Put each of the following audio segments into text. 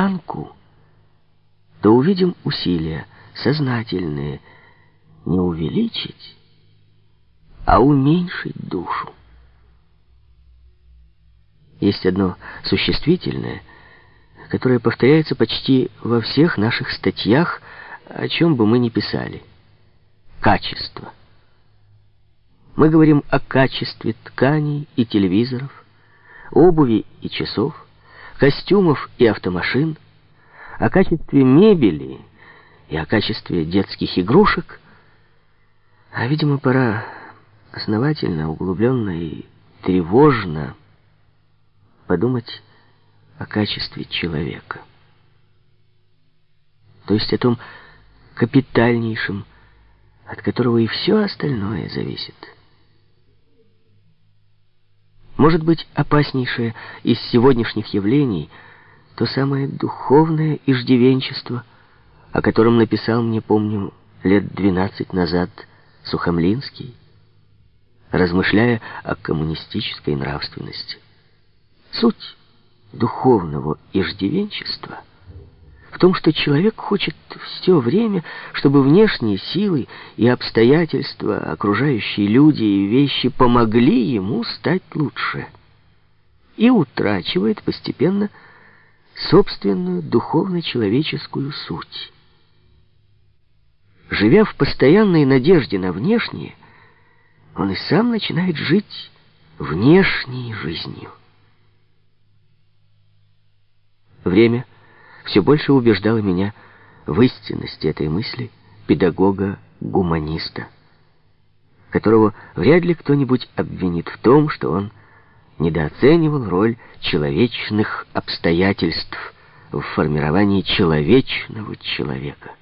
планку, то увидим усилия, сознательные, не увеличить, а уменьшить душу. Есть одно существительное, которое повторяется почти во всех наших статьях, о чем бы мы ни писали. Качество. Мы говорим о качестве тканей и телевизоров, обуви и часов, костюмов и автомашин, о качестве мебели и о качестве детских игрушек. А, видимо, пора основательно, углубленно и тревожно подумать о качестве человека. То есть о том капитальнейшем, от которого и все остальное зависит. Может быть, опаснейшее из сегодняшних явлений то самое духовное иждивенчество, о котором написал мне, помню, лет двенадцать назад Сухомлинский, размышляя о коммунистической нравственности. Суть духовного иждивенчества том, что человек хочет все время, чтобы внешние силы и обстоятельства, окружающие люди и вещи помогли ему стать лучше. И утрачивает постепенно собственную духовно-человеческую суть. Живя в постоянной надежде на внешнее, он и сам начинает жить внешней жизнью. Время все больше убеждало меня в истинности этой мысли педагога-гуманиста, которого вряд ли кто-нибудь обвинит в том, что он недооценивал роль человечных обстоятельств в формировании человечного человека.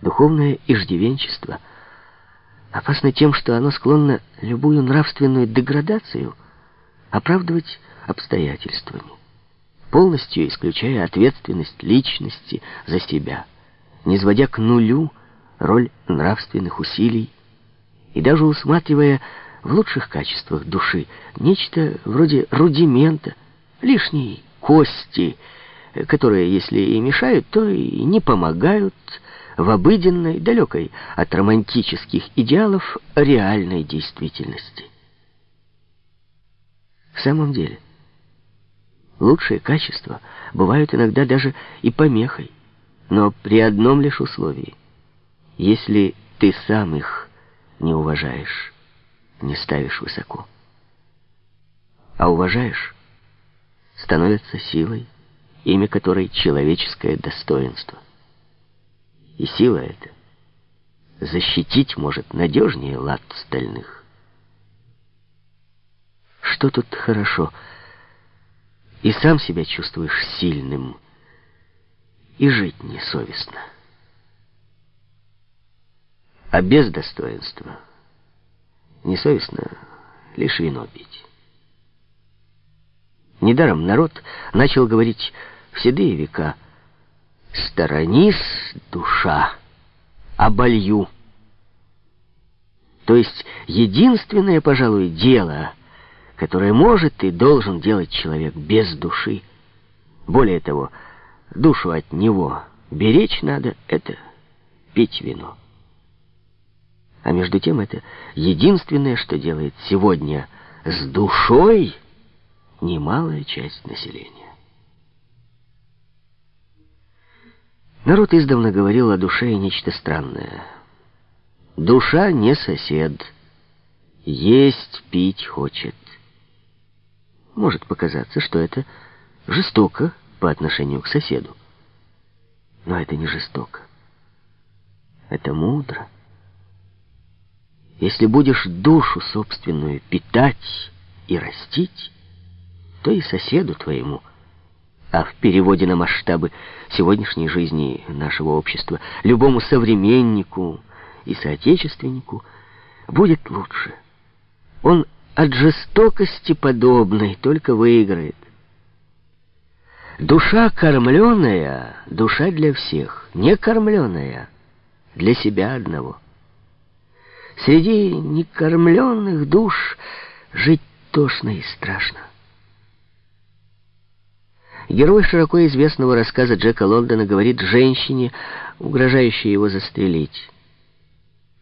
Духовное иждивенчество опасно тем, что оно склонно любую нравственную деградацию оправдывать обстоятельствами полностью исключая ответственность личности за себя, не сводя к нулю роль нравственных усилий и даже усматривая в лучших качествах души нечто вроде рудимента, лишней кости, которые, если и мешают, то и не помогают в обыденной, далекой от романтических идеалов реальной действительности. В самом деле, Лучшие качества бывают иногда даже и помехой, но при одном лишь условии. Если ты сам их не уважаешь, не ставишь высоко. А уважаешь, становятся силой, имя которой человеческое достоинство. И сила эта защитить может надежнее лад стальных. Что тут хорошо — и сам себя чувствуешь сильным, и жить несовестно. А без достоинства несовестно лишь вино пить. Недаром народ начал говорить в седые века «Сторонись, душа, оболью». То есть единственное, пожалуй, дело — которое может и должен делать человек без души. Более того, душу от него беречь надо, это пить вино. А между тем это единственное, что делает сегодня с душой немалая часть населения. Народ издавна говорил о душе и нечто странное. Душа не сосед, есть пить хочет. Может показаться, что это жестоко по отношению к соседу. Но это не жестоко. Это мудро. Если будешь душу собственную питать и растить, то и соседу твоему, а в переводе на масштабы сегодняшней жизни нашего общества, любому современнику и соотечественнику будет лучше. Он от жестокости подобной только выиграет. Душа кормленная, душа для всех, не кормленная, для себя одного. Среди некормленных душ жить тошно и страшно. Герой широко известного рассказа Джека Лондона говорит женщине, угрожающей его застрелить.